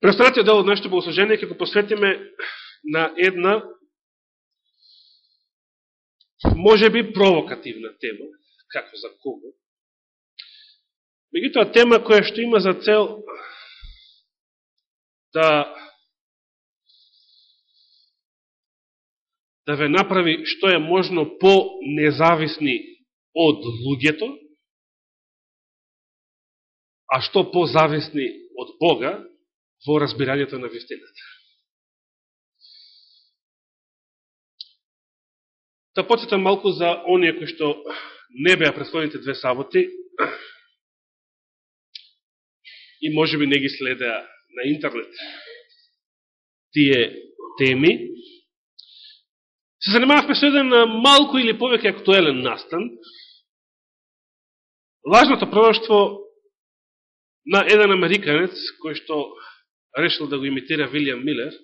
Преостанатиот дел од нашето богослужение ќе го посветиме на една може би провокативна тема, како за кого. Меѓутоа тема која што има за цел да да ве направи што е можно по независни од луѓето, а што по-зависни од Бога во разбирањето на вистината. Та да подсетам малку за оние кои што не беа предходните две саботи и може би не ги следеа на интернет тие теми. Се занимававме со еден малку или повеќе актуелен настан. Лажното пророќство на еден американец кој што решил да го имитира Вилијам Милер,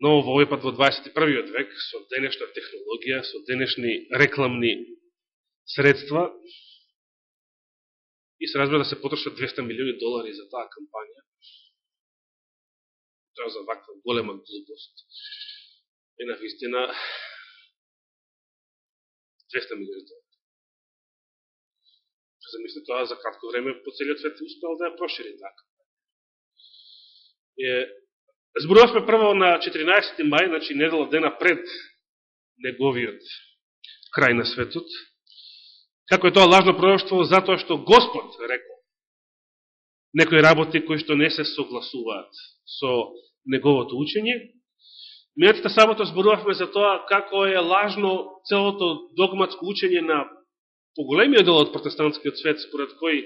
но во овој пат во 21. век, со денешна технологија, со денешни рекламни средства, и се разбира да се потрошат 200 милиони долари за таа кампања, тоа за ваква голема глупост, е на вистина 200 милиони долари замисли тоа за кратко време по целиот свет успел да ја прошири така. Е, зборувавме прво на 14. мај, значи недела дена пред неговиот крај на светот, како е тоа лажно пророќство затоа што Господ рекол некои работи кои што не се согласуваат со неговото учење. Минатата сабота зборувавме за тоа како е лажно целото догматско учење на поголемиот дел од протестантскиот свет, според кој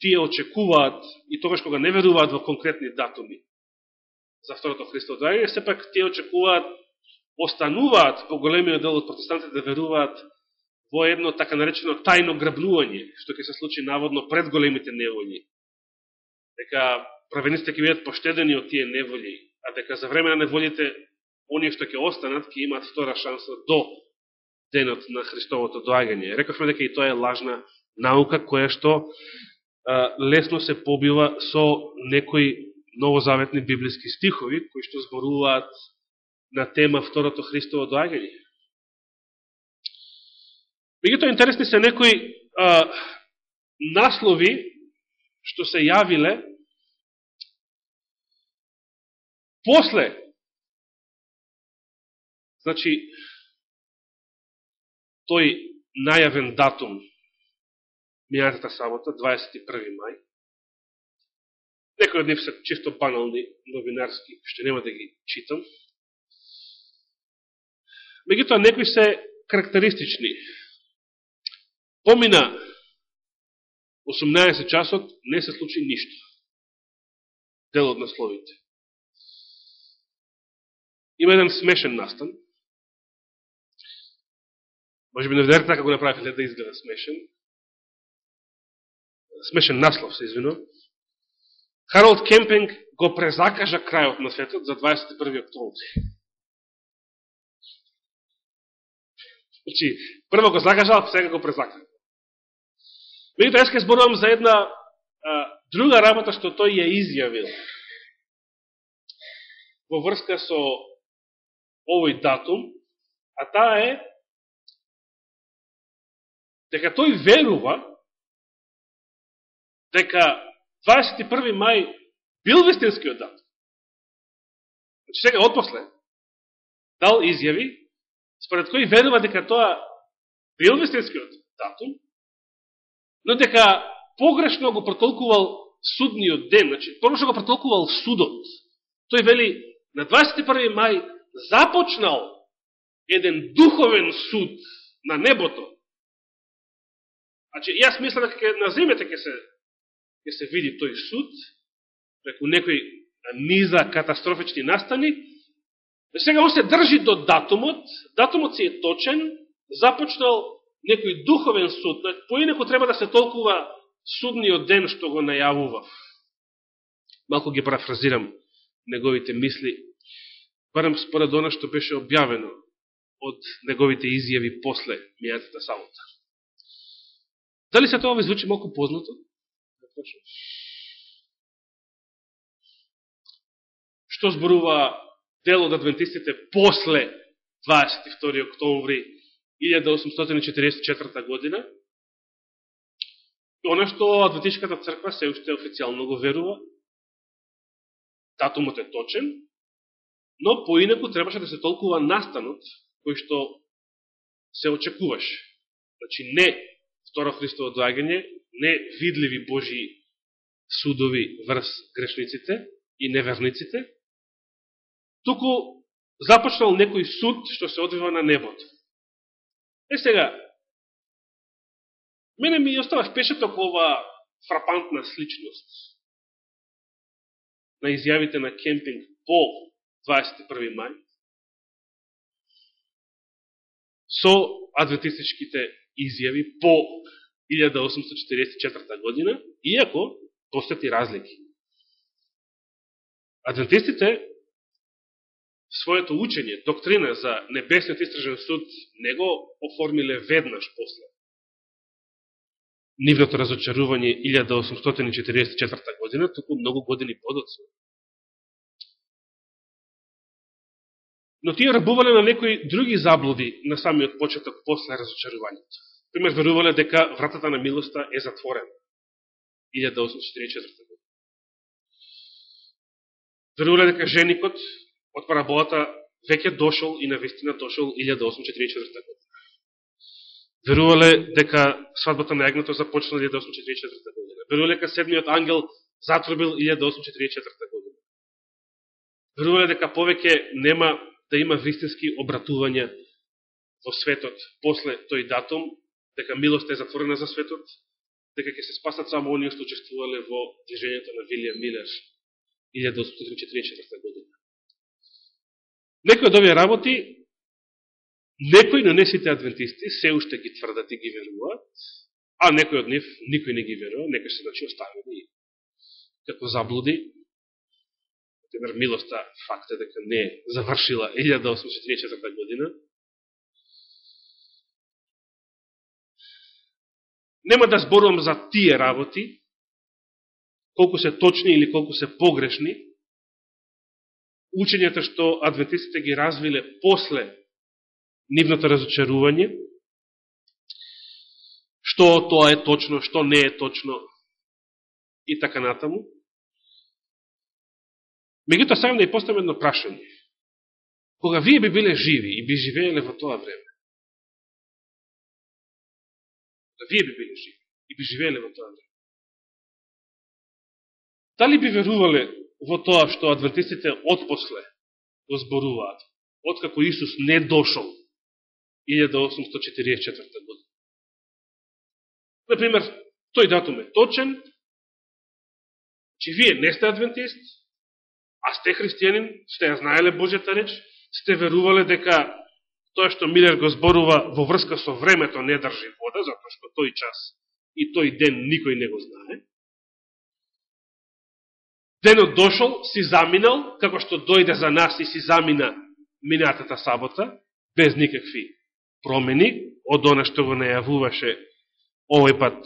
тие очекуваат и тогаш кога не веруваат во конкретни датуми за второто Христово доаѓање, сепак тие очекуваат, остануваат поголемиот дел од протестантите да веруваат во едно така наречено тајно грабнување, што ќе се случи наводно пред големите неволи. Дека правениците ќе бидат поштедени од тие неволи, а дека за време на неволите оние што ќе останат ќе имаат втора шанса до денот на Христовото доагање. Рековме дека и тоа е лажна наука која што а, лесно се побива со некои новозаветни библиски стихови кои што зборуваат на тема Второто Христово доагање. Мегуто интересни се некои а, наслови што се јавиле после значи тој најавен датум мијатата сабота, 21. мај. Некои од нив се чисто банални, новинарски, што нема да ги читам. Меѓутоа, некои се карактеристични. Помина 18 часот, не се случи ништо. Дел од насловите. Има еден смешен настан, Може би не видите така го направите да изгледа смешен. Смешен наслов се извинувам. Харолд Кемпинг го презакажа крајот на светот за 21. октомври. Значи, прво го закажал, сега го презакажа. Меѓутоа, јас ке зборувам за една а, друга работа што тој ја изјавил во врска со овој датум, а таа е дека тој верува дека 21. мај бил вистинскиот дат. Значи сега отпосле дал изјави според кој верува дека тоа бил вистинскиот датум, но дека погрешно го протолкувал судниот ден, значи погрешно го протолкувал судот. Тој вели на 21. мај започнал еден духовен суд на небото Значи, јас мислам дека на земјата ќе се, ќе се види тој суд, преку некои низа катастрофични настани, сега он се држи до датумот, датумот си е точен, започнал некој духовен суд, поинеко треба да се толкува судниот ден што го најавува. Малко ги парафразирам неговите мисли, барам според оно што беше објавено од неговите изјави после мијатата самота. Дали се тоа ви звучи малку познато? Што зборува дел од адвентистите после 22. октомври 1844 година, и оно што Адвентичката црква се уште официјално го верува, датумот е точен, но поинаку требаше да се толкува настанот кој што се очекуваше. Значи не второ Христово доагање, не видливи Божи судови врз грешниците и неверниците, туку започнал некој суд што се одвива на небото. Е сега, мене ми остава впечаток ова фрапантна сличност на изјавите на кемпинг по 21. мај со адвентистичките изјави по 1844 година, иако постојат разлики. Адвентистите своето учење, доктрина за небесниот истражен суд, не го оформиле веднаш после. Нивното разочарување 1844 година, туку многу години подоцна. Но тие рабувале на некои други заблуди на самиот почеток после разочарувањето. Пример, верувале дека вратата на милоста е затворена. 1844 година. Верувале дека женикот од параболата веќе дошол и на вестина дошол 1844 година. Верувале дека свадбата на ягнато започна 1844 година. Верувале дека седмиот ангел затрубил 1844 година. Верувале дека повеќе нема да има вистински обратувања во светот после тој датум, дека милост е затворена за светот, дека ќе се спасат само оние што учествувале во движењето на Вилијам Милер 1844 година. Некои од овие работи, некои, но не сите адвентисти, се уште ги тврдат и ги веруваат, а некои од нив никој не ги верува, некои се значи оставени како заблуди. Например, милоста факт е дека не завршила 1834 година. Нема да зборувам за тие работи, колку се точни или колку се погрешни, учењата што адвентистите ги развиле после нивното разочарување, што тоа е точно, што не е точно и така натаму. Мегуто сам да ја поставам едно прашање. Кога вие би биле живи и би живееле во тоа време, да вие би биле живи и би живееле во тоа време, дали би верувале во тоа што адвентистите отпосле го зборуваат, откако Исус не дошол 1844 година. Например, тој датум е точен, че вие не сте адвентист, а сте христијанин, сте ја знаеле Божјата реч, сте верувале дека тоа што Милер го зборува во врска со времето не држи вода, затоа што тој час и тој ден никој не го знае, Денот дошол, си заминал, како што дојде за нас и си замина минатата сабота, без никакви промени, од она што го најавуваше овој пат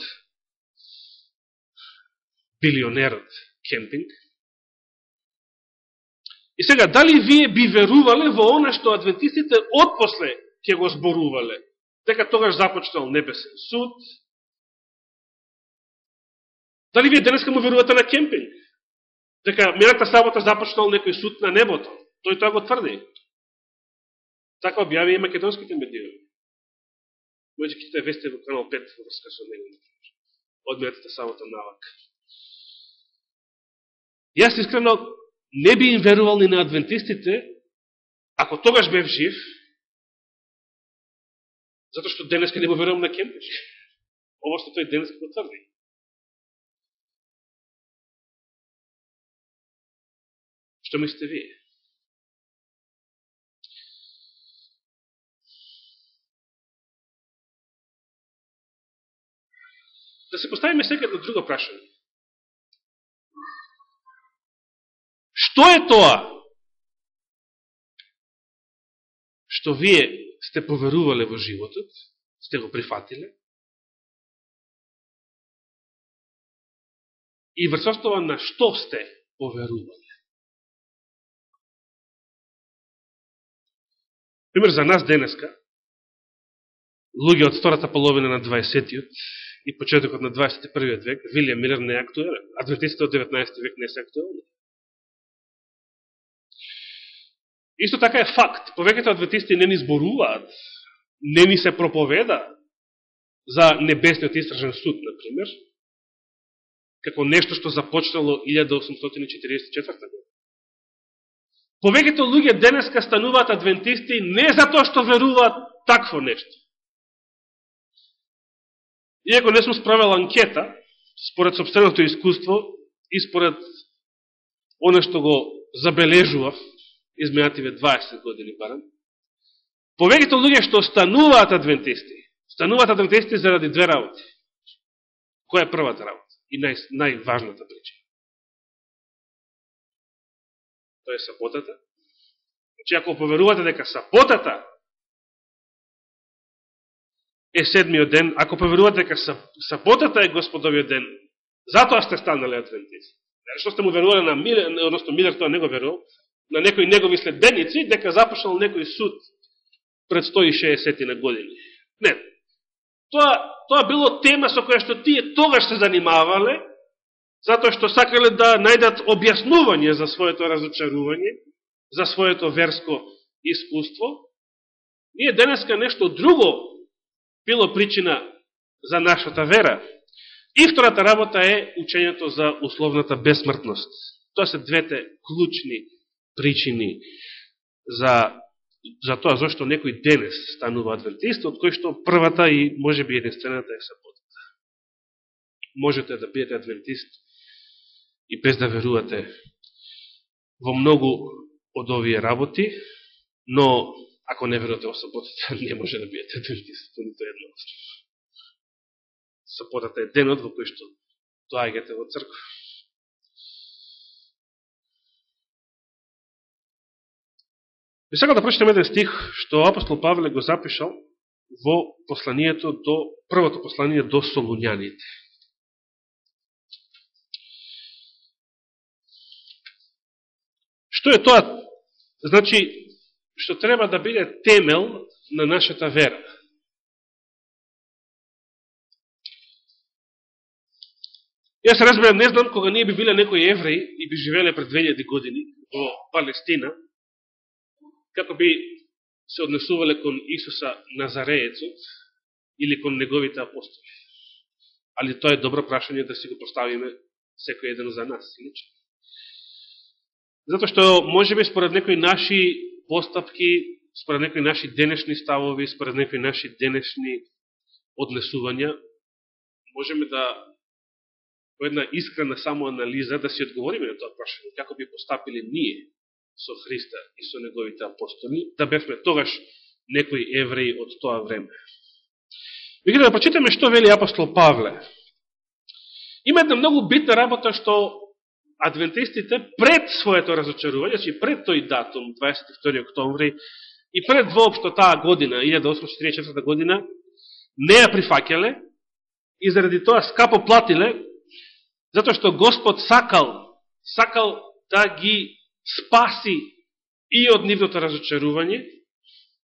билионерот кемпинг. И сега, дали вие би верувале во она што адвентистите отпосле ќе го зборувале, дека тогаш започнал небесен суд, дали вие денеска му верувате на кемпинг? дека мината сабота започнал некој суд на небото. Тој тоа го тврди. Така објави и македонските медијали. Може ќе вести во канал 5 во врска со него. Од минатата сабота навак. Јас искрено не би им верувал ни на адвентистите, ако тогаш бев жив, затоа што денеска не го верувам на Кемпиш. Ово што тој денеска го тврди. Што мислите вие? Да се поставиме сега на друго прашање. Што е тоа? Што вие сте поверувале во животот, сте го прифатиле, и врз основа на што сте поверувале. Пример за нас денеска, луѓе од втората половина на 20-тиот и почетокот на 21-тиот век, Вилијам Милер не е актуелен, адвентистите од 19 век не се актуелен. Исто така е факт. Повеќето адвентисти не ни зборуваат, не ни се проповеда за небесниот истражен суд, например, како нешто што започнало 1844 година. Повеќето луѓе денеска стануваат адвентисти не затоа што веруваат такво нешто. Иако не сум справил анкета, според собственото искуство и според оно што го забележував изминативе 20 години барам, повеќето луѓе што стануваат адвентисти, стануваат адвентисти заради две работи. Која е првата работа и нај, најважната причина? Тоа е саботата. Значи, ако поверувате дека саботата е седмиот ден, ако поверувате дека саботата е Господовиот ден, затоа сте станали адвентисти. Што сте му верували на Милер, односно Милер тоа не го верувал, на некои негови следбеници, дека започнал некој суд пред 160 на години. Не. Тоа, тоа било тема со која што тие тогаш се занимавале, затоа што сакале да најдат објаснување за своето разочарување, за своето верско искуство. Ние денеска нешто друго било причина за нашата вера. И втората работа е учењето за условната бесмртност. Тоа се двете клучни причини за, за тоа зашто некој денес станува адвентист, од кој што првата и може би единствената е саботата. Можете да бидете адвентист и без да верувате во многу од овие работи, но ако не верувате во саботата, не може да бидете адвентист по нито едно Саботата е денот во кој што доаѓате во црква. И сега да прочитам еден стих што апостол Павле го запишал во посланието до првото послание до Солуњаните. Што е тоа? Значи, што треба да биде темел на нашата вера. Јас разберам, не знам кога ние би биле некои евреи и би живеле пред 2000 години во Палестина, како би се однесувале кон Исуса Назареецот или кон неговите апостоли. Али тоа е добро прашање да си го поставиме секој еден за нас, лично. Затоа што, може би, според некои наши постапки, според некои наши денешни ставови, според некои наши денешни однесувања, можеме да по една искрена самоанализа да си одговориме на тоа прашање, како би постапили ние со Христа и со неговите апостоли, да бевме тогаш некои евреи од тоа време. Ви да прочитаме што вели апостол Павле. Има една многу битна работа што адвентистите пред своето разочарување, значи пред тој датум, 22. октомври, и пред воопшто таа година, 1844 година, не ја прифакеле и заради тоа скапо платиле, затоа што Господ сакал, сакал да ги спаси и од нивното разочарување,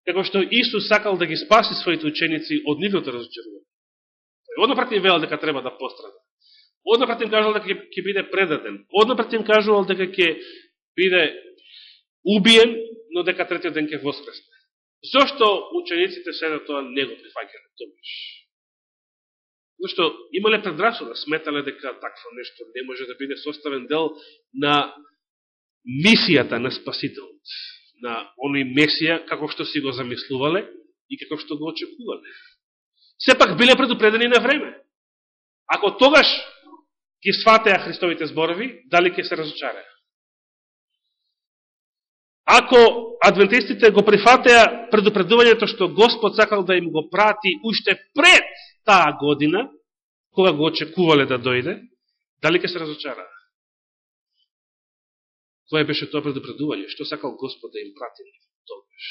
како што Исус сакал да ги спаси своите ученици од нивното разочарување. Однапред им велел дека треба да пострада, Однапред им кажал дека ќе биде предаден. Однапред им кажувал дека ќе биде убиен, но дека третиот ден ќе воскресне. Зошто учениците седа тоа не го прифаќале тогаш? Зашто имале предрасуда, сметале дека такво нешто не може да биде составен дел на мисијата на Спасителот, на оној Месија, како што си го замислувале и како што го очекувале. Сепак биле предупредени на време. Ако тогаш ги сватеа Христовите зборови, дали ќе се разочареа? Ако адвентистите го прифатеа предупредувањето што Господ сакал да им го прати уште пред таа година, кога го очекувале да дојде, дали ќе се разочараа? Кој беше тоа да предупредување? Што сакал Господ да им прати тогаш?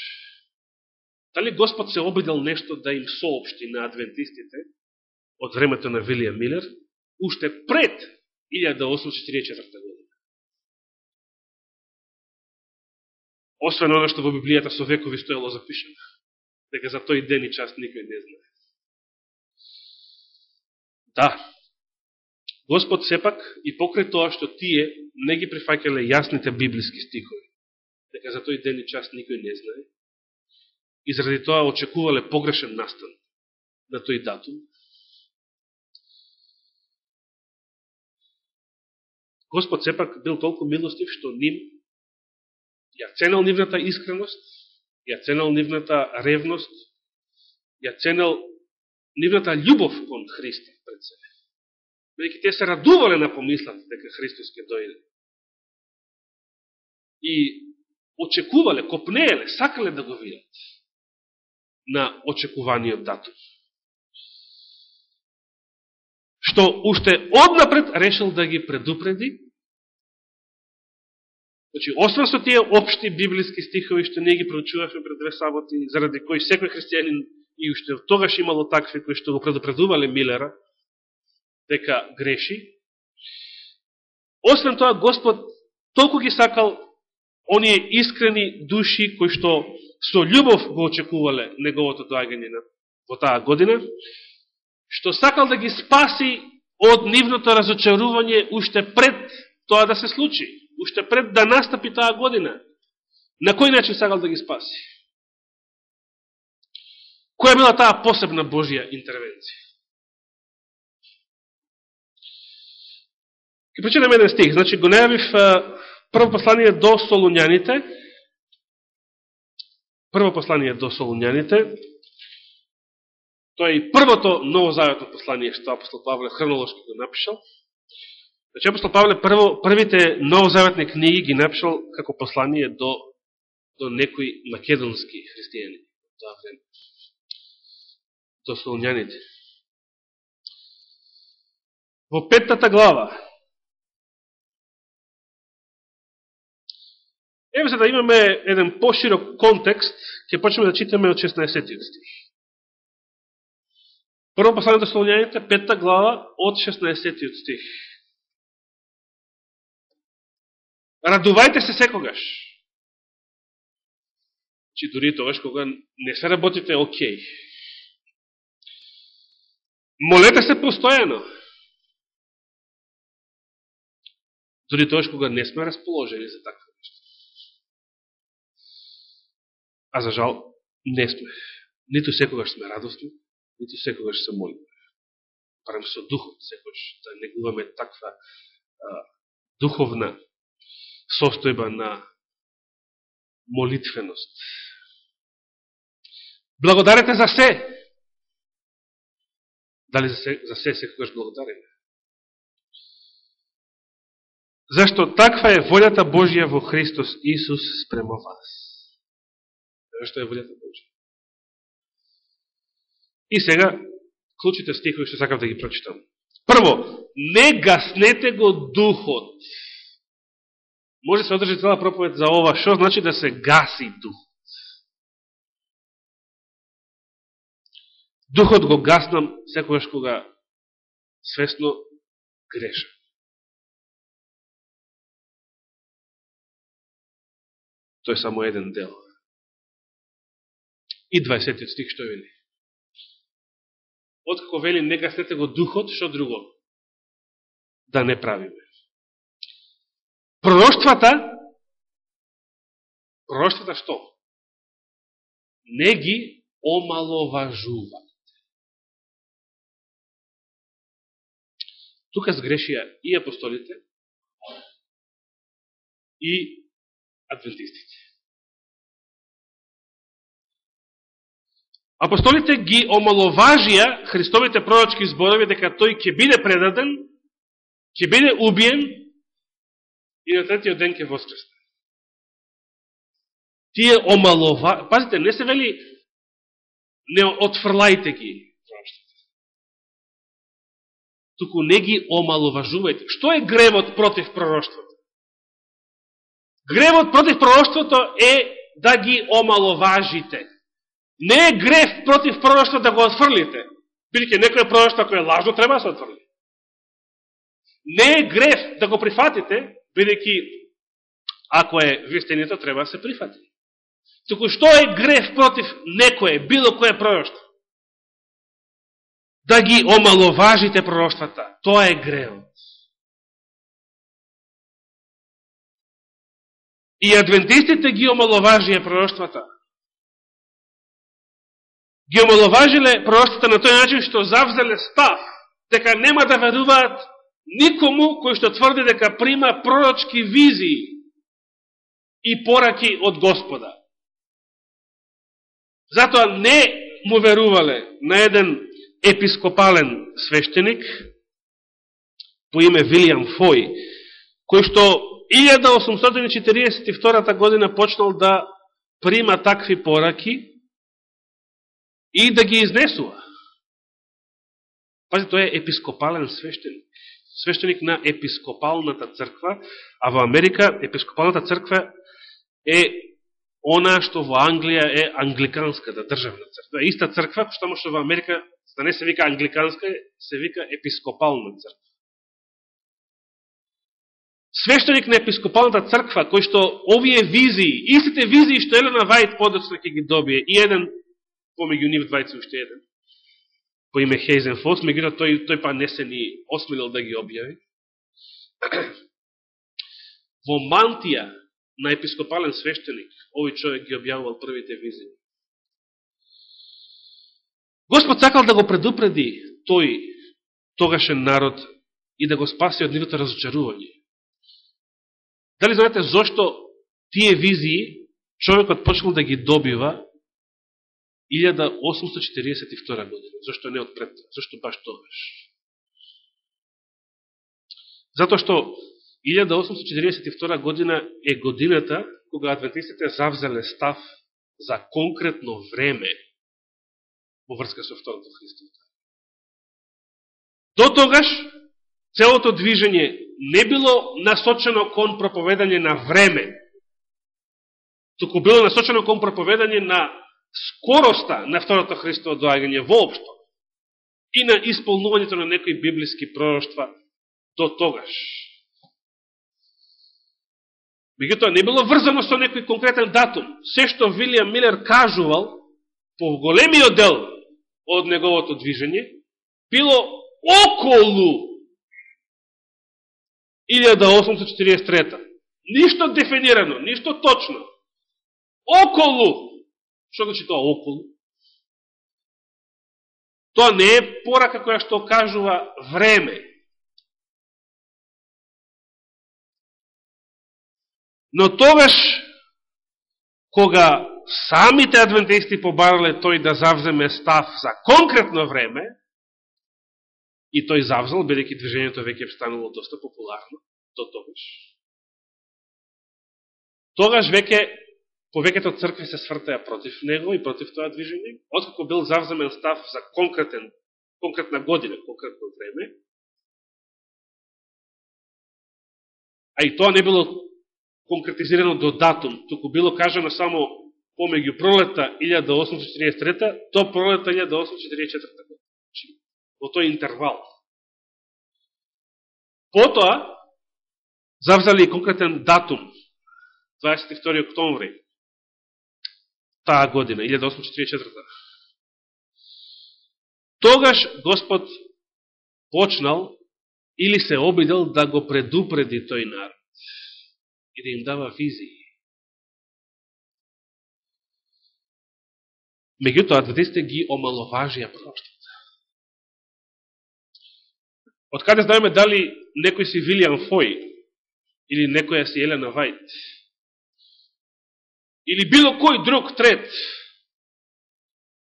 Дали Господ се обидел нешто да им соопшти на адвентистите од времето на Вилија Милер, уште пред 1844 година. освен оно што во Библијата со векови стоело запишено, дека за тој ден и час никој не знае. Да, Господ сепак и покрај тоа што тие не ги прифакеле јасните библиски стихови, дека за тој ден и час никој не знае, и заради тоа очекувале погрешен настан на тој датум, Господ сепак бил толку милостив што ним ја ценел нивната искреност, ја ценел нивната ревност, ја ценел нивната љубов кон Христа пред себе. Бидеќи те се радувале на помислата дека Христос ќе дојде. И очекувале, копнееле, сакале да го видат на очекуваниот датум. Што уште однапред решил да ги предупреди Значи, освен со тие општи библиски стихови што ние ги проучувавме пред две саботи, заради кои секој христијанин и уште тогаш имало такви кои што го предупредувале Милера дека греши. Освен тоа, Господ толку ги сакал оние искрени души кои што со љубов го очекувале неговото доагање во таа година, што сакал да ги спаси од нивното разочарување уште пред тоа да се случи уште пред да настапи таа година, на кој начин сакал да ги спаси? Која била таа посебна Божија интервенција? Ке прочитам еден стих. Значи, го најавив прво послание до Солуњаните. Прво послание до Солуњаните. Тоа е и првото новозаветно послание што апостол Павле хронолошки го напишал. Значи, апостол Павле прво, првите новозаветни книги ги напишал како послание до, до некои македонски христијани. Тоа време. До солуњаните. Во петтата глава Еве за да имаме еден поширок контекст, ќе почнеме да читаме од 16 стих. Прво послание до Солуњаните, петта глава, од 16 стих. Радувајте се секогаш. Чи дори тогаш кога не се работите окей. Молете се постојано. Дори тогаш кога не сме расположени за така нешто. А за жал не сме. Ниту секогаш сме радостни, ниту секогаш се молиме. Барам со духот секогаш да негуваме таква а, духовна состојба на молитвеност. Благодарете за се. Дали за се, за се секогаш благодариме? Зашто таква е волјата Божија во Христос Исус спрема вас што е волјата Божија. И сега, клучите стихови што сакам да ги прочитам. Прво, не гаснете го духот. Може да се одржи цела проповед за ова. Што значи да се гаси духот? Духот го гаснам секојаш кога свесно греша. Тој е само еден дел. И 20 стих што вели. Откако вели не гаснете го духот, што друго? Да не правиме. Пророштвата, пророштвата што? Не ги омаловажуваат. Тука сгрешија и апостолите, и адвентистите. Апостолите ги омаловажија Христовите пророчки зборови дека тој ќе биде предаден, ќе биде убиен и на третиот ден ќе воскресне. Тие омалова... Пазите, не се вели не отфрлајте ги туку не ги омаловажувајте. Што е гревот против пророштвото? Гревот против пророштвото е да ги омаловажите. Не е греф против пророштвото да го отфрлите. Бидеќи некој пророштво кој е лажно треба да се отфрли. Не е греф да го прифатите, бидејќи Ако е вистината, треба да се прифати. Туку што е греф против некое, било кое пророќство? Да ги омаловажите пророќствата. Тоа е гревот. И адвентистите ги омаловажија пророќствата. Ги омаловажиле пророците на тој начин што завзеле став дека нема да веруваат никому кој што тврди дека прима пророчки визии и пораки од Господа. Затоа не му верувале на еден епископален свештеник по име Вилијам Фој, кој што 1842 година почнал да прима такви пораки и да ги изнесува. Пази, тој е епископален свештеник. Свештеник на епископалната црква, а во Америка епископалната црква е она што во Англија е англиканската државна црква. Иста црква, што што во Америка, да не се вика англиканска, се вика епископална црква. Свештеник на епископалната црква, кој што овие визии, истите визии што Елена Вајт подоцна ќе ги добие, и еден, помеѓу нив двајца уште еден, по име Хейзен Фос, тој, тој па не се ни осмелил да ги објави. Во мантија на епископален свештеник, овој човек ги објавувал првите визии. Господ сакал да го предупреди тој тогашен народ и да го спаси од нивото разочарување. Дали знаете зошто тие визии човекот почнал да ги добива 1842 година? зашто не одпред? зашто баш тогаш? Затоа што 1842 година е годината кога адвентистите завзеле став за конкретно време во врска со второто Христово. До тогаш, целото движење не било насочено кон проповедање на време, туку било насочено кон проповедање на скороста на второто Христово доаѓање воопшто и на исполнувањето на некои библиски пророќства до тогаш. Меѓутоа, не било врзано со некој конкретен датум. Се што Вилијам Милер кажувал, по големиот дел од неговото движење, било околу 1843. Ништо дефинирано, ништо точно. Околу. Што значи тоа околу? Тоа не е порака која што кажува време. Но тогаш, кога самите адвентисти побарале тој да завземе став за конкретно време, и тој завзел, бидеќи движењето веќе станало доста популарно до тогаш. Тогаш веќе повеќето цркви се свртеа против него и против тоа движење, откако бил завземен став за конкретен, конкретна година, конкретно време, а и тоа не било конкретизирано до датум, туку било кажано само помеѓу пролета 1843 до пролета 1844 година. Значи, во тој интервал. Потоа, завзали конкретен датум, 22 октомври, таа година, 1844 Тогаш Господ почнал или се обидел да го предупреди тој народ и да им дава визии. Меѓутоа, адвентистите ги омаловажија пророќствата. Од каде знаеме дали некој си Вилијан Фој или некоја си Елена Вајт или било кој друг трет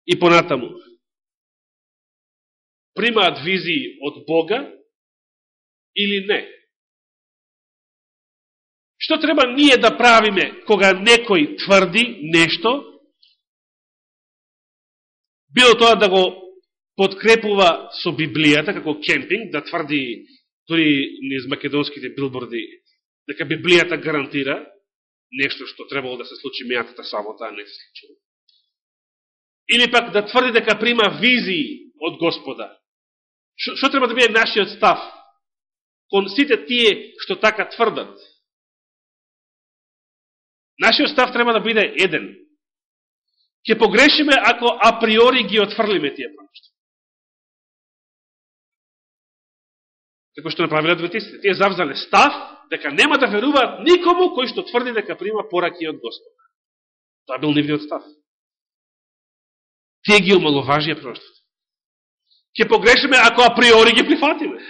и понатаму примаат визии од Бога или не. Што треба ние да правиме кога некој тврди нешто, било тоа да го подкрепува со Библијата, како кемпинг, да тврди дори низ македонските билборди, дека Библијата гарантира нешто што требало да се случи мејатата самота, а не се случи. Или пак да тврди дека прима визии од Господа. Што треба да биде нашиот став кон сите тие што така тврдат? Нашиот став треба да биде еден. Ке погрешиме ако априори ги отфрлиме тие пророќства. Како што направиле да адвентистите. Тие завзале став дека нема да веруваат никому кој што тврди дека прима пораки од Господ. Тоа бил нивниот став. Тие ги омаловажија пророќствата. Ке погрешиме ако априори ги прифатиме.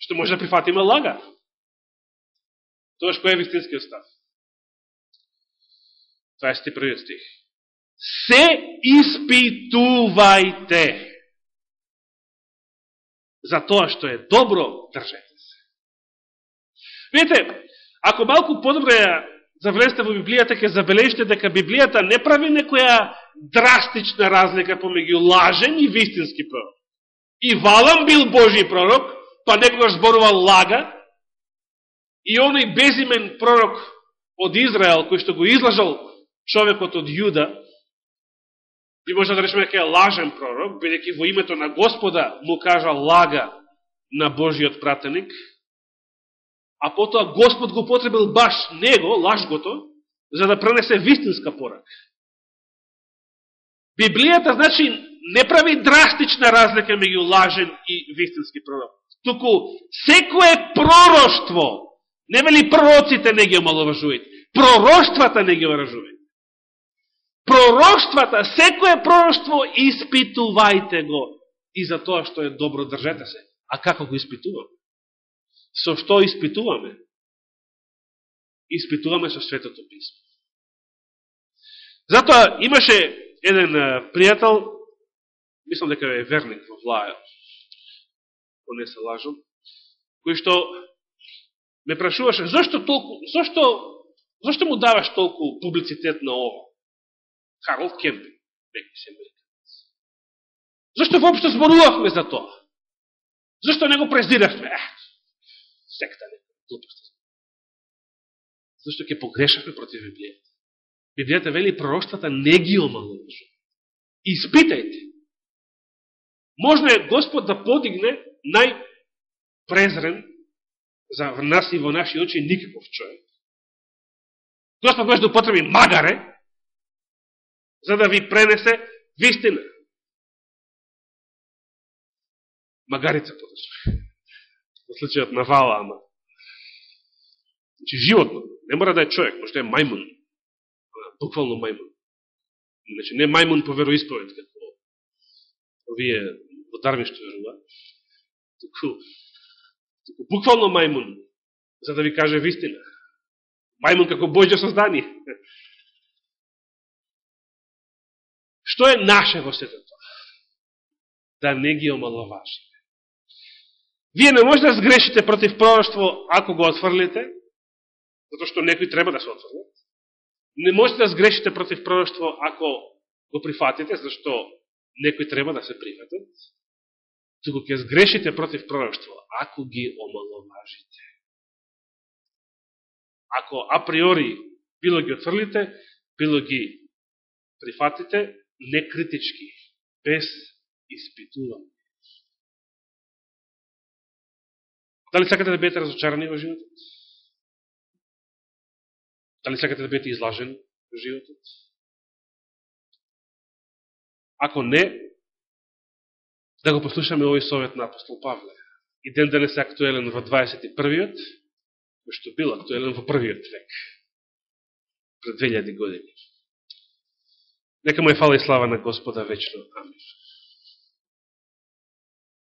Што може да прифатиме лага. Тоа што е вистинскиот став? 21 стих. Се испитувајте за тоа што е добро, држете се. Видите, ако малку подобро ја завлезете во Библијата, ќе забележите дека Библијата не прави некоја драстична разлика помеѓу лажен и вистински пророк. И Валам бил Божи пророк, па некогаш зборувал лага, и оној безимен пророк од Израел, кој што го излажал човекот од Јуда, и може да речеме дека е лажен пророк, бидејќи во името на Господа му кажа лага на Божиот пратеник, а потоа Господ го потребил баш него, лажгото, за да пренесе вистинска порак. Библијата, значи, не прави драстична разлика меѓу лажен и вистински пророк. Туку, секое пророштво, не вели пророците не ги омаловажуваат, пророштвата не ги омаловажуваат. Пророштвата, секое пророштво, испитувајте го. И за тоа што е добро, држете се. А како го испитуваме? Со што испитуваме? Испитуваме со Светото Писмо. Затоа имаше еден пријател, мислам дека е верник во Влаја, ако не се лажам, кој што ме прашуваше, зашто толку, зашто, зашто му даваш толку публицитет на ово? Харолд Кемби, веќе се американец. Зашто воопшто зборувавме за тоа? Зашто не го презиравме? Секта не, глупост. Зашто ќе погрешавме против Библијата. Библијата вели пророштвата не ги омалуважу. Испитајте. Можно е Господ да подигне најпрезрен за нас и во наши очи никаков човек. Господ може да употреби магаре за да ви пренесе вистина. Магарица подошле да во случајот на вала, ама. Значи, животно, не мора да е човек, може да е мајмун, буквално мајмун. Значи, не мајмун по вероисповед, како овие во дарвишто верува, туку, туку буквално мајмун, за да ви каже вистина. Мајмун како Божја создание. Што е наше во сето тоа? Да не ги омаловажиме. Вие не можете да сгрешите против пророќство ако го отфрлите, затоа што некои треба да се отфрлят. Не можете да сгрешите против пророќство ако го прифатите, зашто некои треба да се прифатат. Туку ќе сгрешите против пророќство ако ги омаловажите. Ако априори било ги отфрлите, било ги прифатите, некритички, без испитување. Дали сакате да бидете разочарани во животот? Дали сакате да бидете излажени во животот? Ако не, да го послушаме овој совет на апостол Павле. И ден денес е актуелен во 21-иот, кој што бил актуелен во првиот век, пред 2000 години. Нека му е фала и слава на Господа вечно. Амин.